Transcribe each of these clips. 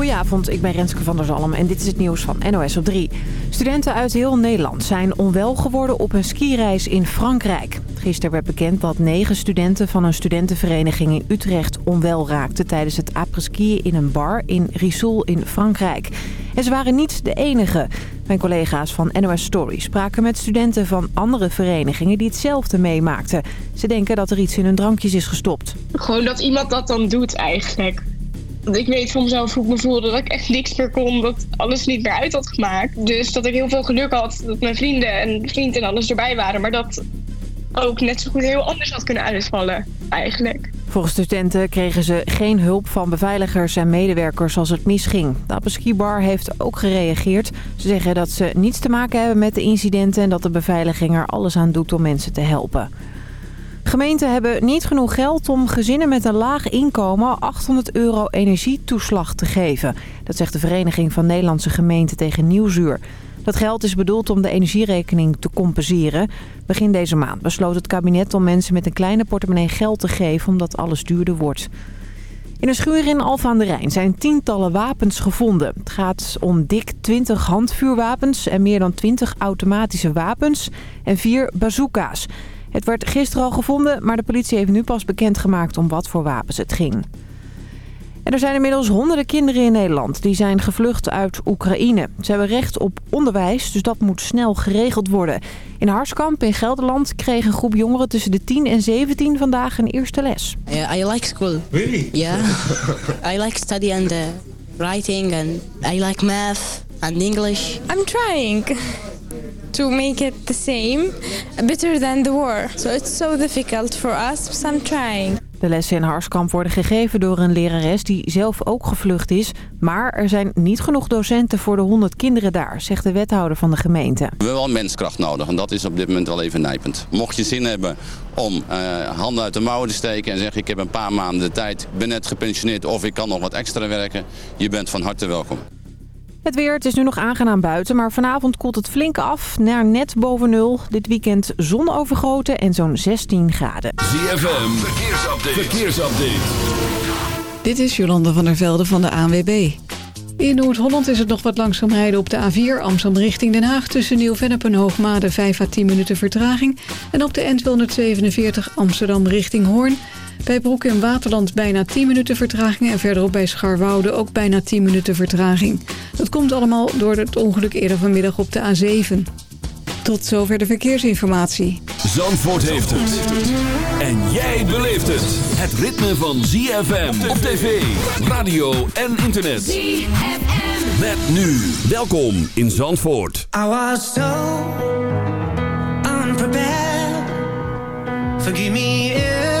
Goedenavond, ik ben Renske van der Zalm en dit is het nieuws van NOS op 3. Studenten uit heel Nederland zijn onwel geworden op een skireis in Frankrijk. Gisteren werd bekend dat negen studenten van een studentenvereniging in Utrecht onwel raakten... tijdens het après-ski in een bar in Risol in Frankrijk. En ze waren niet de enige. Mijn collega's van NOS Story spraken met studenten van andere verenigingen die hetzelfde meemaakten. Ze denken dat er iets in hun drankjes is gestopt. Gewoon dat iemand dat dan doet eigenlijk. Ik weet van mezelf hoe ik me voelde, dat ik echt niks meer kon, dat alles niet meer uit had gemaakt. Dus dat ik heel veel geluk had dat mijn vrienden en vriend en alles erbij waren. Maar dat ook net zo goed heel anders had kunnen uitvallen, eigenlijk. Volgens studenten kregen ze geen hulp van beveiligers en medewerkers als het misging. De Appeski Bar heeft ook gereageerd. Ze zeggen dat ze niets te maken hebben met de incidenten... en dat de beveiliging er alles aan doet om mensen te helpen. Gemeenten hebben niet genoeg geld om gezinnen met een laag inkomen 800 euro energietoeslag te geven. Dat zegt de Vereniging van Nederlandse Gemeenten tegen Nieuwsuur. Dat geld is bedoeld om de energierekening te compenseren. Begin deze maand besloot het kabinet om mensen met een kleine portemonnee geld te geven omdat alles duurder wordt. In een schuur in Alphen aan de Rijn zijn tientallen wapens gevonden. Het gaat om dik 20 handvuurwapens en meer dan 20 automatische wapens en vier bazooka's. Het werd gisteren al gevonden, maar de politie heeft nu pas bekendgemaakt om wat voor wapens het ging. En er zijn inmiddels honderden kinderen in Nederland die zijn gevlucht uit Oekraïne. Ze hebben recht op onderwijs, dus dat moet snel geregeld worden. In Harskamp in Gelderland kreeg een groep jongeren tussen de 10 en 17 vandaag een eerste les. Yeah, I like school. Really? Yeah. I like study and uh, writing and I like math and English. I'm trying to make it the same, better than the war. So it's so difficult for us, but I'm trying. De lessen in Harskamp worden gegeven door een lerares die zelf ook gevlucht is. Maar er zijn niet genoeg docenten voor de 100 kinderen daar, zegt de wethouder van de gemeente. We hebben wel menskracht nodig en dat is op dit moment wel even nijpend. Mocht je zin hebben om eh, handen uit de mouwen te steken en zeggen ik heb een paar maanden de tijd, ben net gepensioneerd of ik kan nog wat extra werken, je bent van harte welkom. Het weer, het is nu nog aangenaam buiten, maar vanavond koelt het flink af naar net boven nul. Dit weekend zon overgoten en zo'n 16 graden. ZFM, verkeersupdate. verkeersupdate. Dit is Jolande van der Velde van de ANWB. In Noord-Holland is het nog wat langzaam rijden op de A4 Amsterdam richting Den Haag... tussen Nieuw-Vennep en Hoogmade 5 à 10 minuten vertraging. En op de N247 Amsterdam richting Hoorn... Bij Broek in Waterland bijna 10 minuten vertraging... en verderop bij Scharwoude ook bijna 10 minuten vertraging. Dat komt allemaal door het ongeluk eerder vanmiddag op de A7. Tot zover de verkeersinformatie. Zandvoort heeft het. En jij beleeft het. Het ritme van ZFM op tv, radio en internet. ZFM. Met nu. Welkom in Zandvoort. I was so unprepared. Forgive me if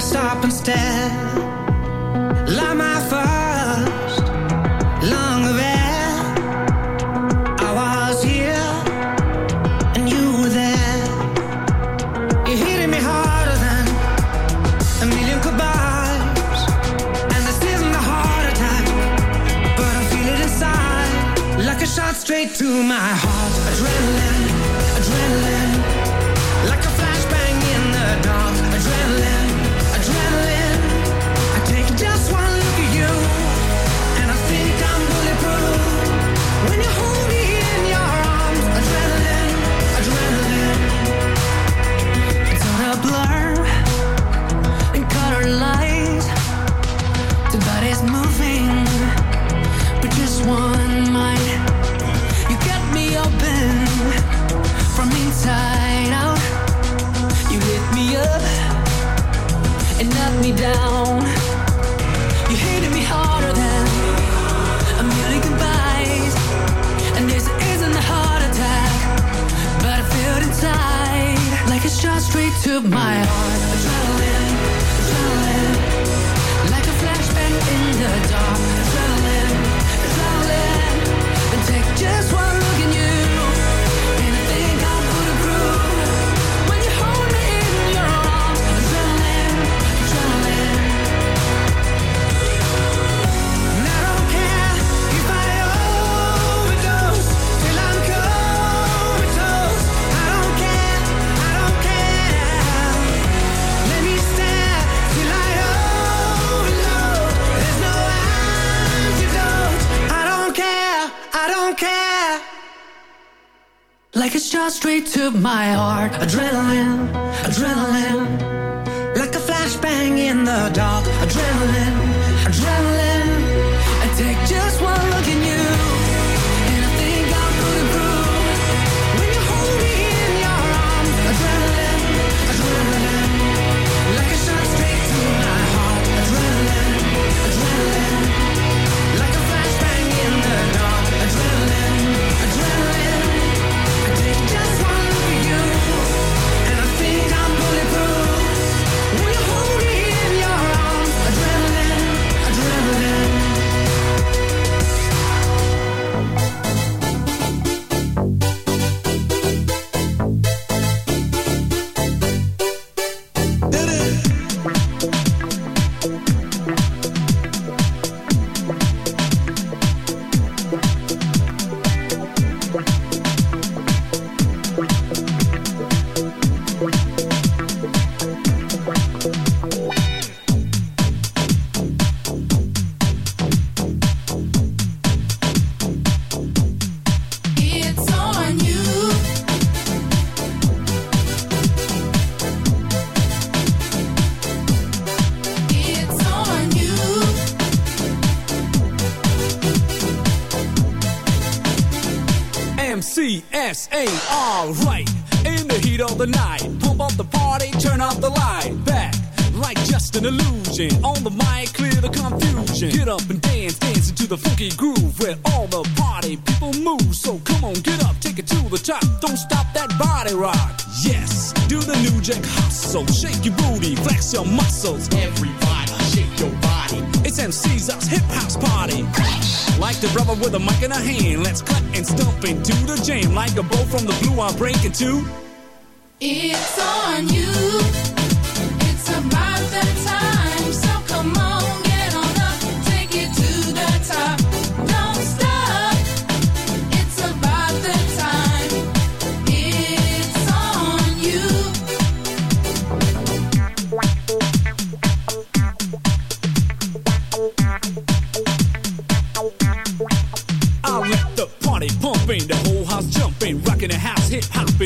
Stop and stare. Like my first long affair. I was here and you were there. You're hitting me harder than a million goodbyes. And this isn't a heart attack, but I feel it inside like a shot straight to my heart. Hand, let's cut and stomp into the jam. Like a bow from the blue, I'm breaking two.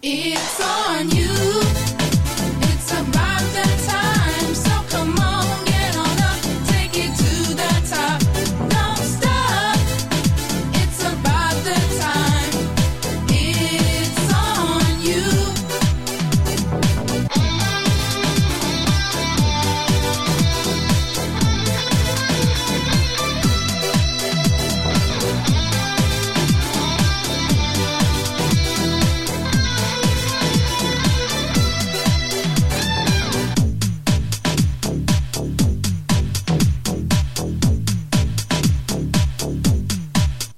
It's on you. It's about that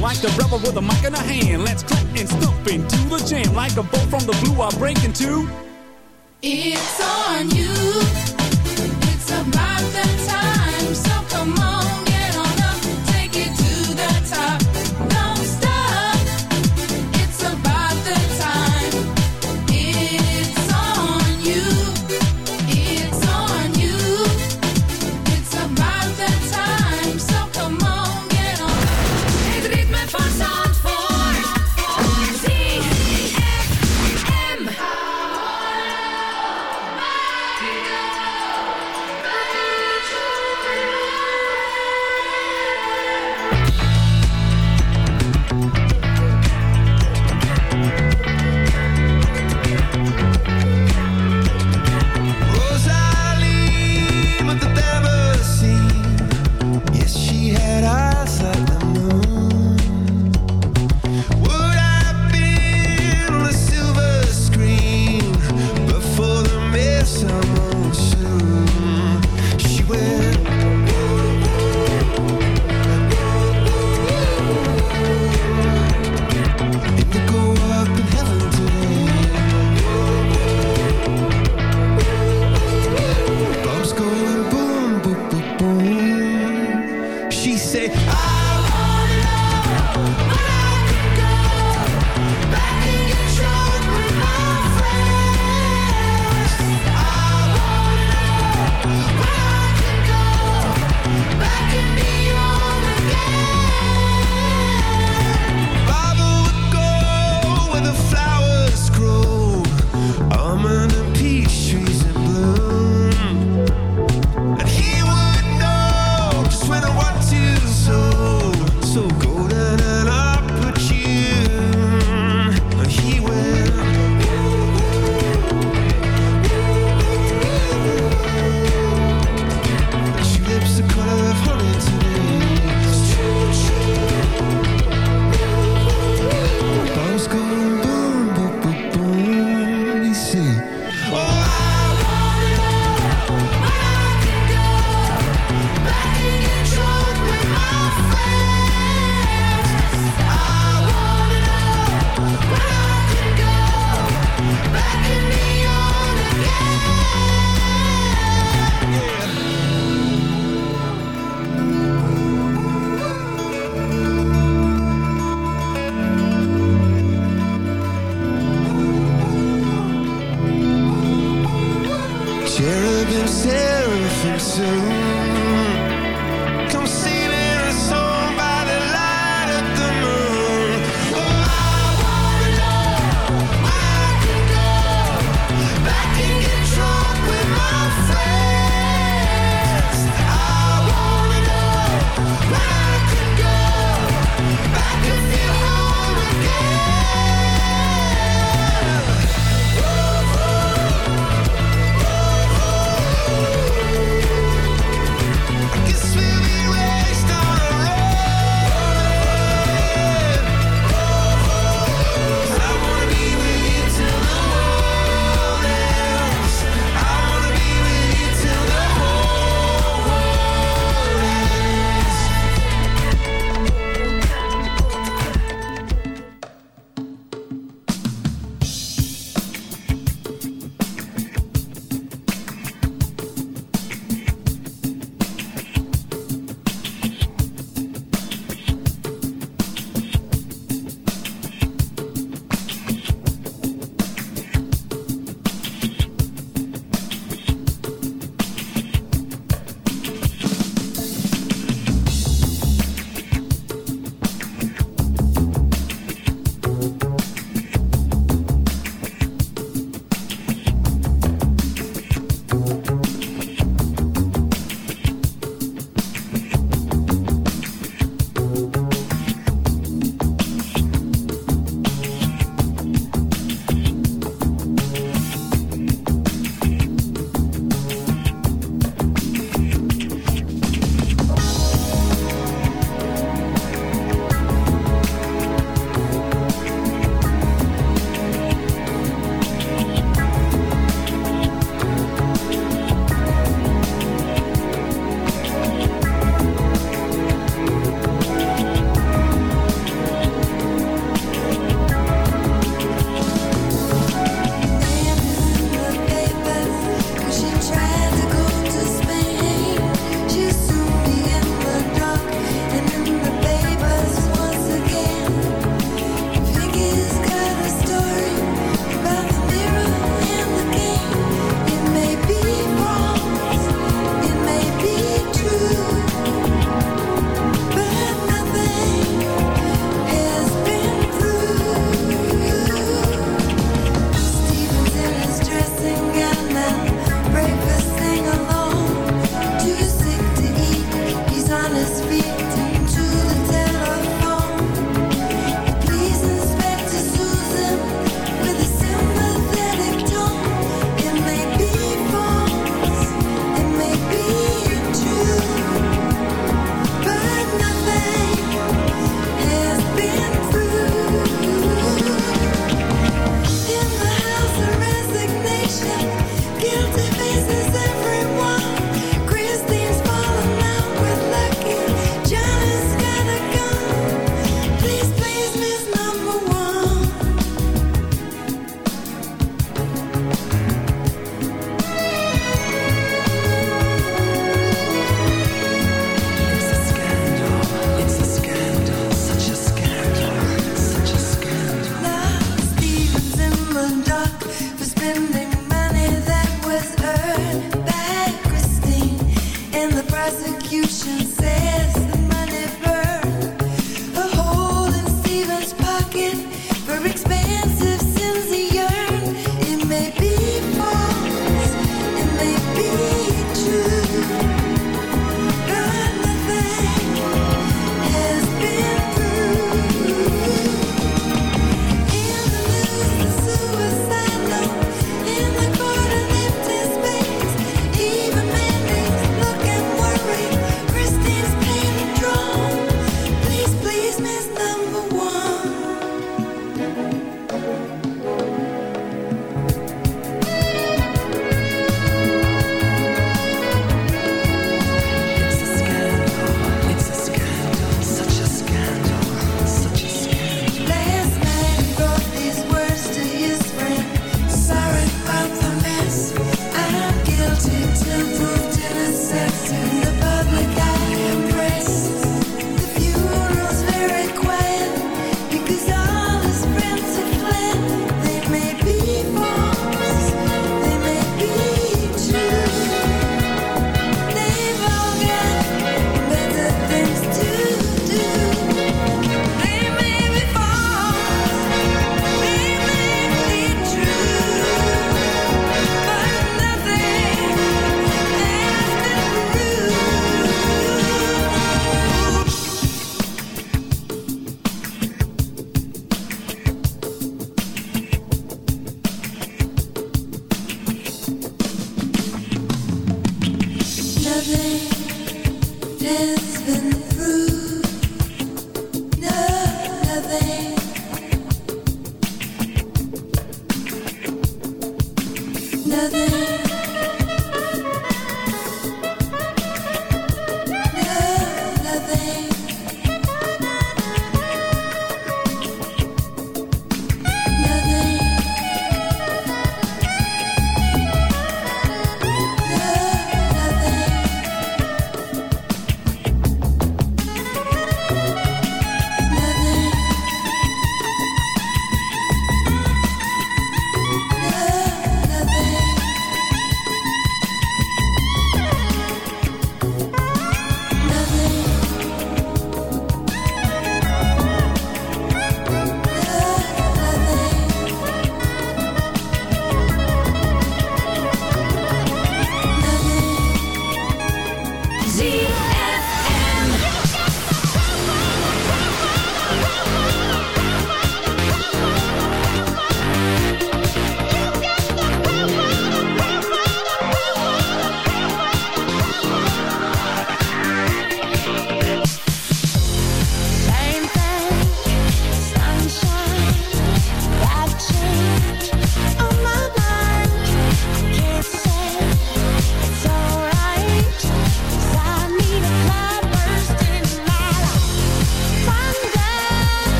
Like the rebel with a mic in a hand, let's clap and stomp into the jam. Like a bolt from the blue, I break into. It's on you. It's about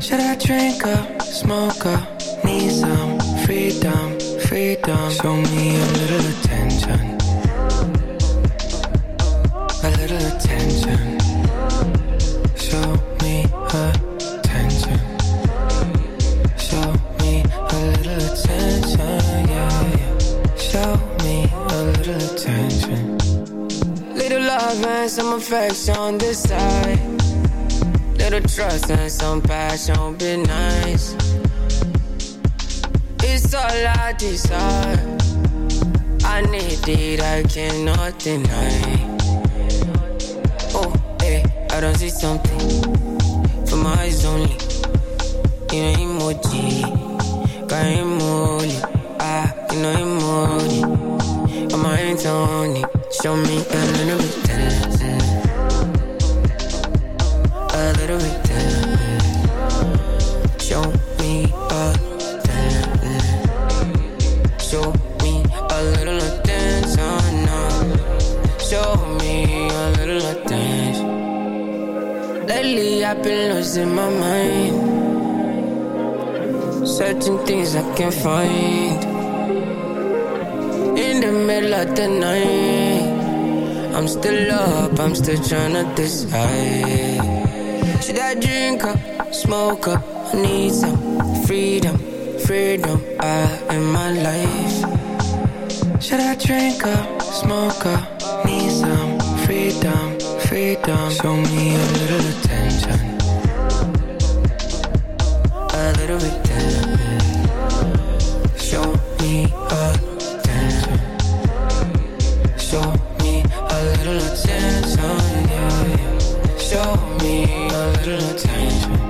Should I drink up, smoke up? Need some freedom, freedom. Show me a little attention. A little attention. Show me attention. Show me a little attention, yeah, yeah. Show me a little attention. Little love and some affection this side Little trust and some passion, be nice. It's all I desire. I need it, I cannot deny. Oh, hey, I don't see something for my eyes only. You know emoji, got emoji. Ah, you know emoji. On my hands on it, show me a little bit. Little bit tender. Show me a tender. Show me a little attention now. Show me a little dance. Lately I've been losing my mind. Certain things I can't find. In the middle of the night, I'm still up, I'm still trying to decide. Should I drink up, smoke up? I need some freedom, freedom uh, in my life. Should I drink up, smoke up? Need some freedom, freedom. Show me a little attention. Little attention.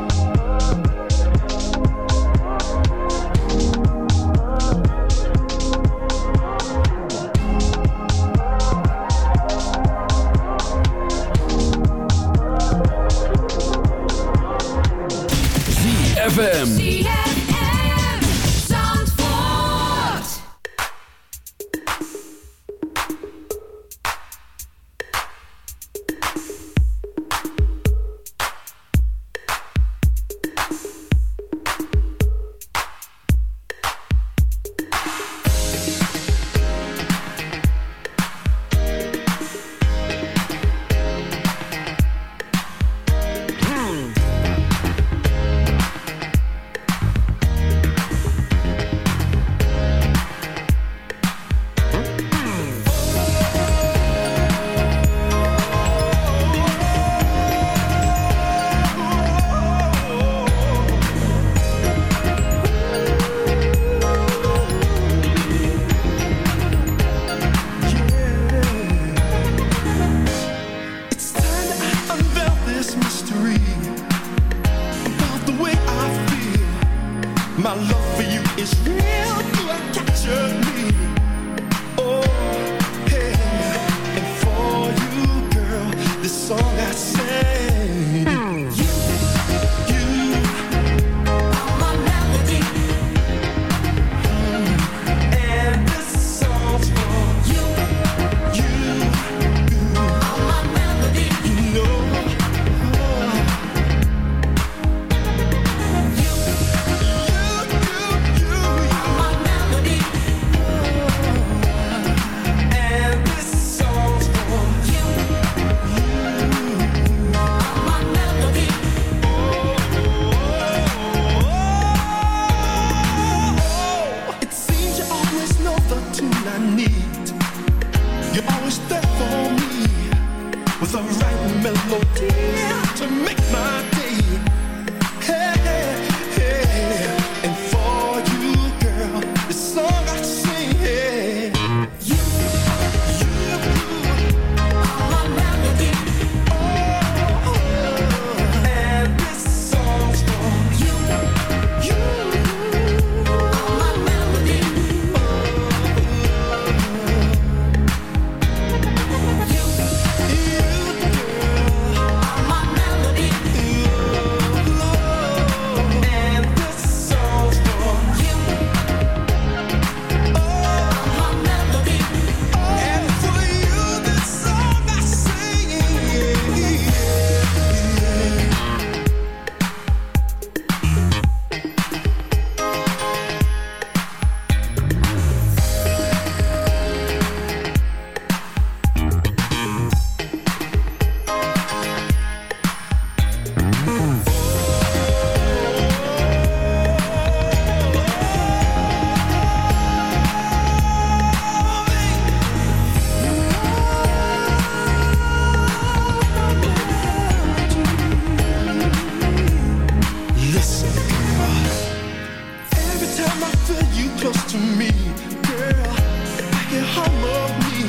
me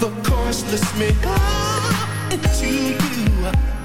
the costless man to.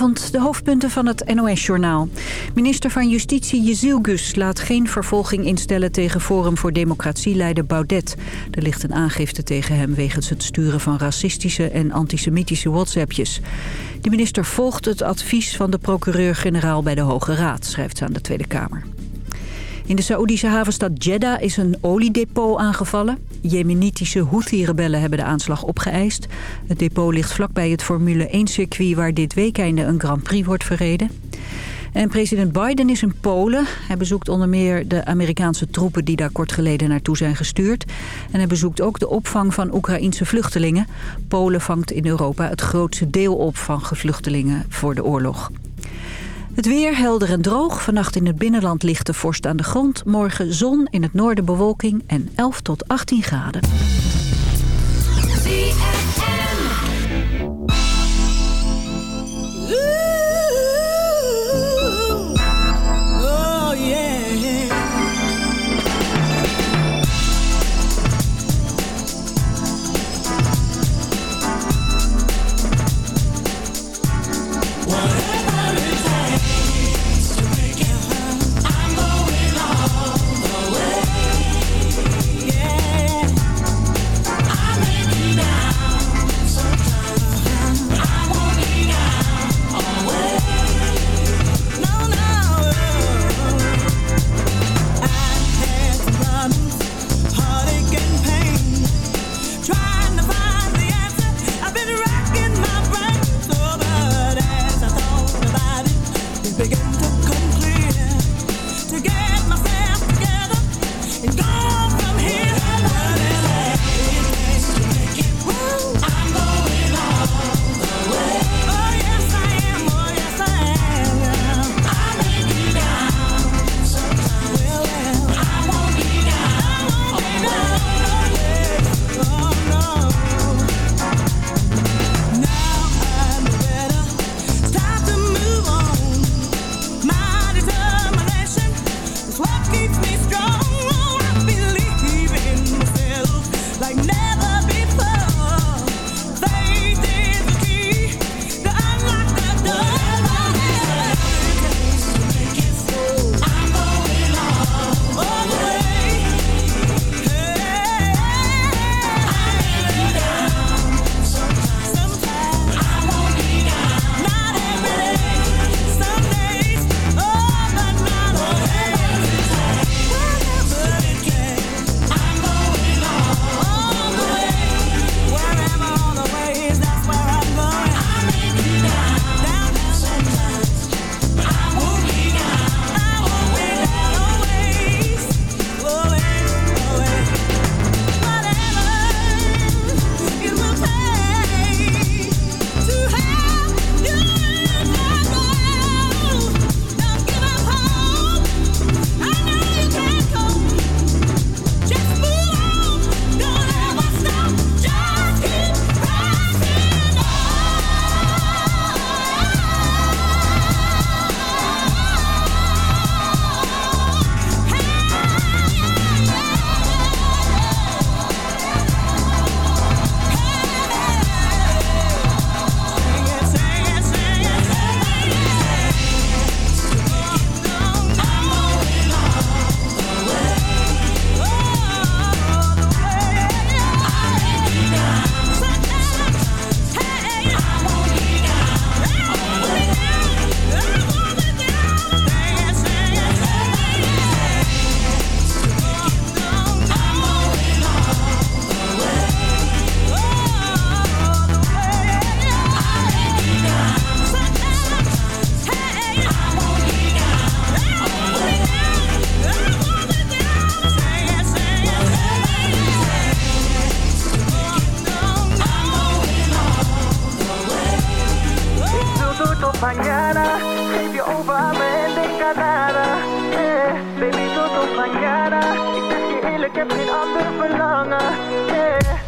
Goedenavond, de hoofdpunten van het NOS-journaal. Minister van Justitie Jezilgus laat geen vervolging instellen tegen Forum voor Democratie-leider Baudet. Er ligt een aangifte tegen hem wegens het sturen van racistische en antisemitische whatsappjes. De minister volgt het advies van de procureur-generaal bij de Hoge Raad, schrijft ze aan de Tweede Kamer. In de Saoedische havenstad Jeddah is een oliedepot aangevallen. Jemenitische Houthi-rebellen hebben de aanslag opgeëist. Het depot ligt vlakbij het Formule 1-circuit... waar dit weekend een Grand Prix wordt verreden. En president Biden is in Polen. Hij bezoekt onder meer de Amerikaanse troepen... die daar kort geleden naartoe zijn gestuurd. En hij bezoekt ook de opvang van Oekraïnse vluchtelingen. Polen vangt in Europa het grootste deel op van gevluchtelingen voor de oorlog. Het weer helder en droog. Vannacht in het binnenland ligt de vorst aan de grond. Morgen zon, in het noorden bewolking en 11 tot 18 graden. Geef je over aan me en denk aan. Eh, baby, tot mañana. Ik zeg je eerlijk, heb geen ander verlangen. Eh.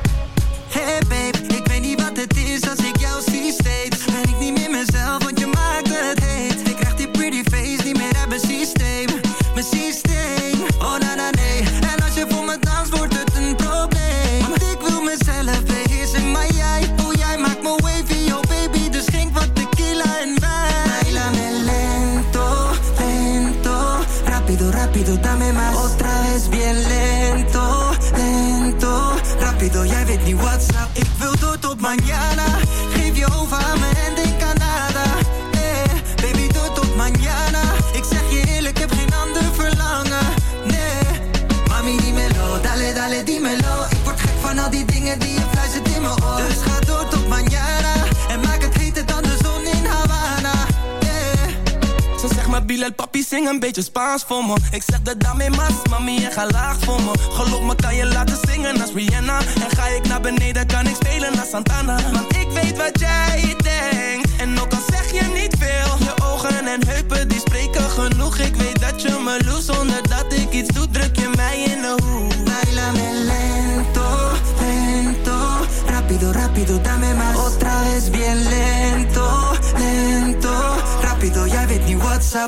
Zing een beetje Spaans voor me. Ik zeg de dame mas, mami, en ga laag voor me. Geloof me, kan je laten zingen als Rihanna? En ga ik naar beneden, kan ik spelen als Santana? Want ik weet wat jij denkt. En ook al zeg je niet veel Je ogen en heupen, die spreken genoeg. Ik weet dat je me loest, zonder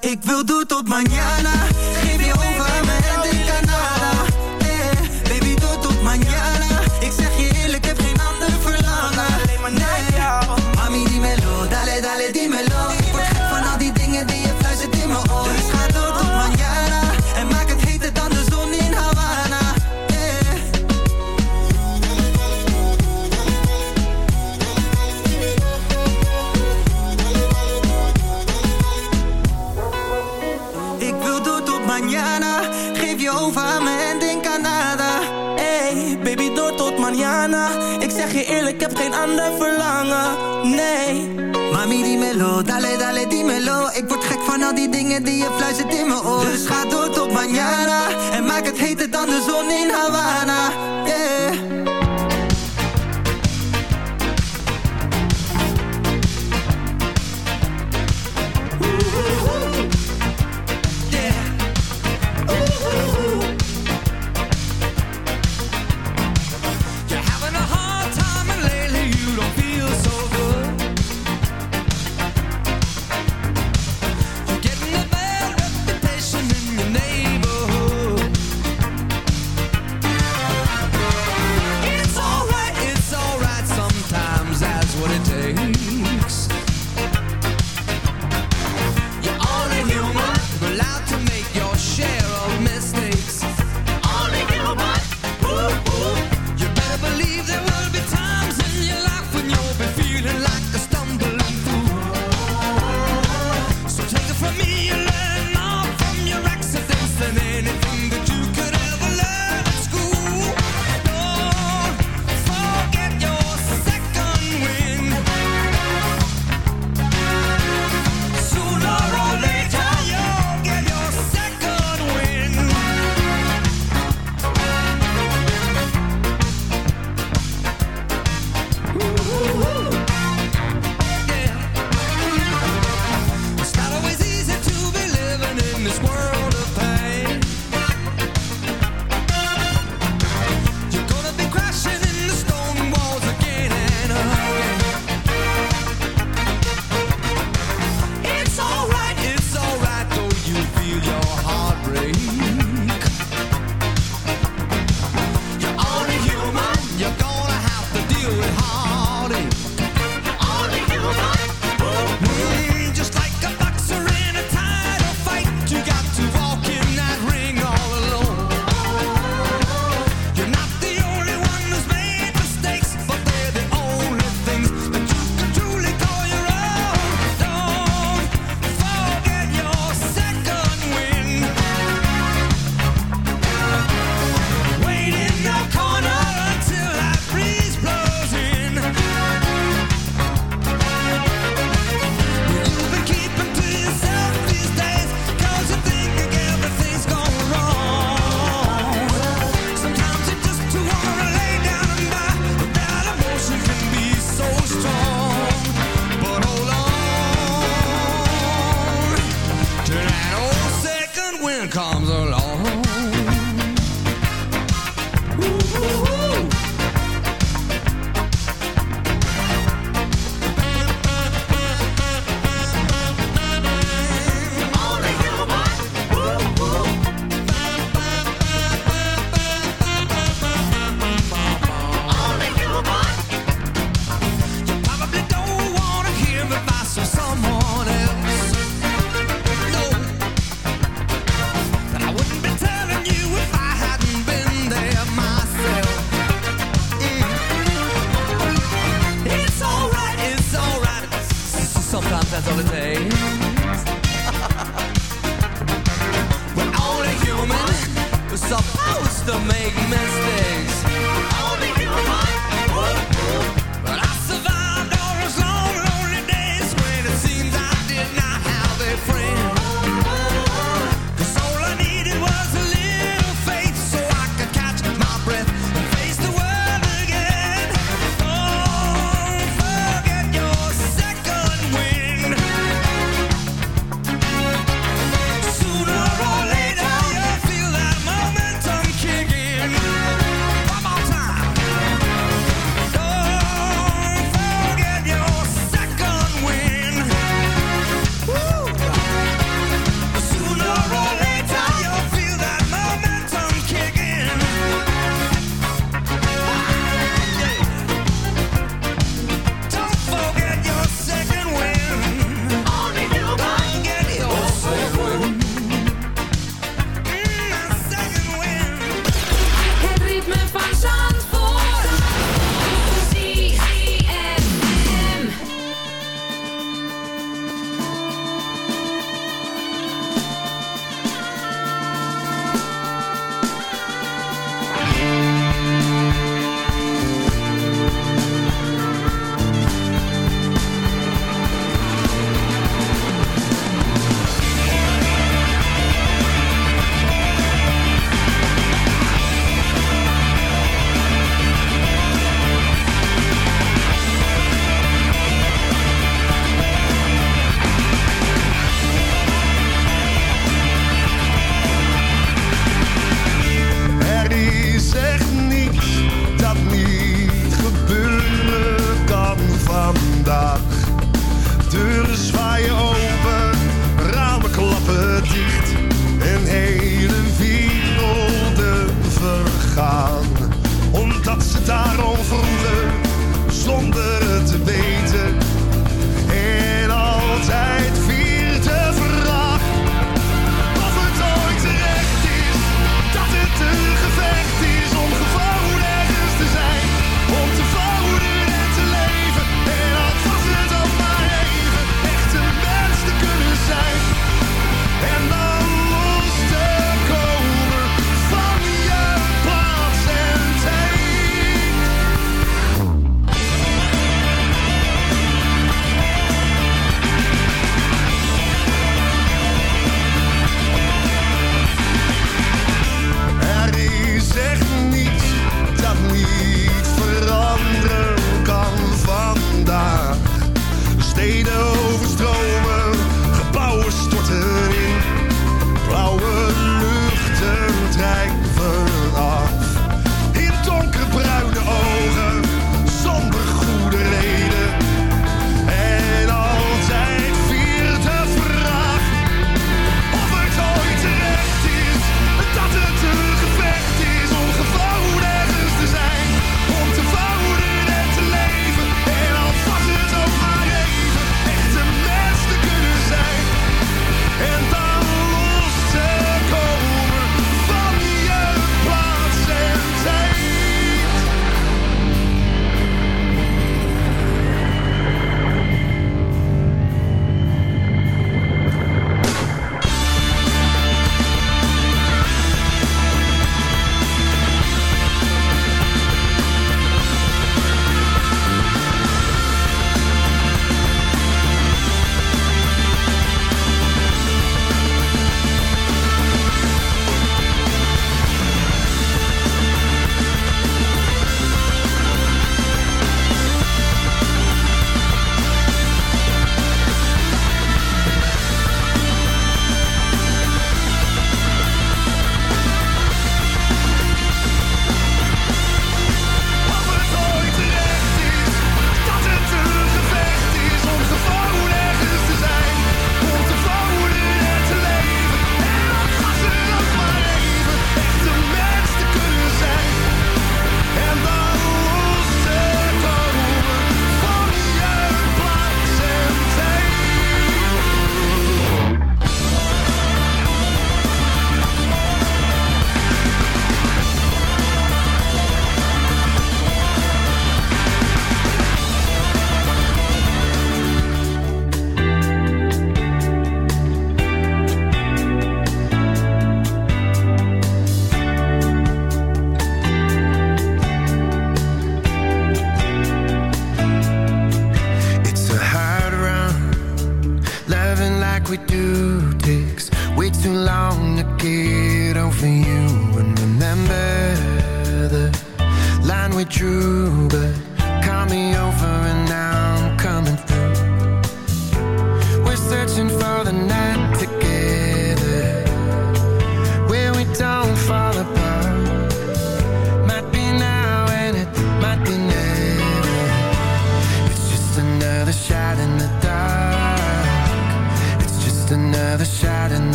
Ik wil door tot mañana. Geef je over me dale, dale, dímelo. Ik word gek van al die dingen die je fluistert in mijn oor. Dus ga door tot mañana. En maak het heter dan de zon in Havana.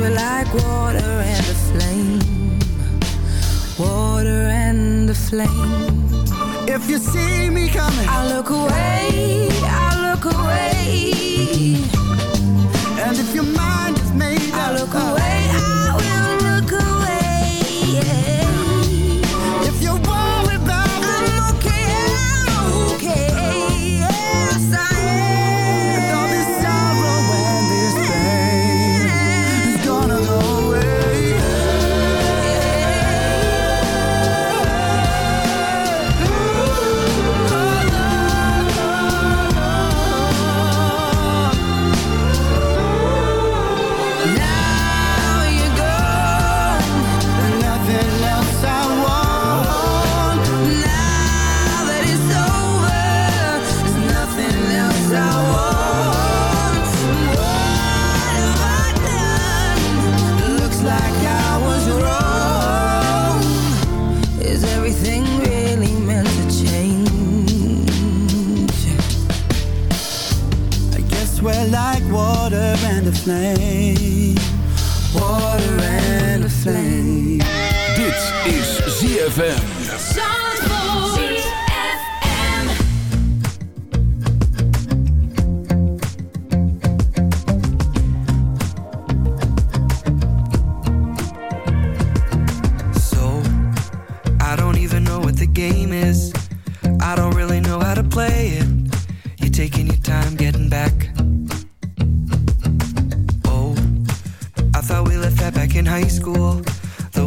were like water and a flame. Water and a flame. If you see me coming I look away, I look away.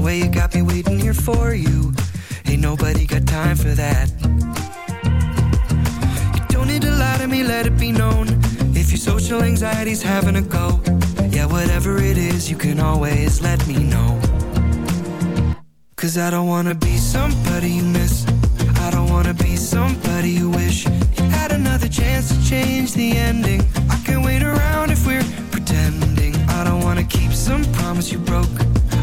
way you got me waiting here for you. Ain't nobody got time for that. You don't need to lie to me, let it be known. If your social anxiety's having a go, yeah, whatever it is, you can always let me know. Cause I don't wanna be somebody you miss. I don't wanna be somebody you wish. You had another chance to change the ending. I can wait around if we're pretending. I don't wanna keep some promise you broke.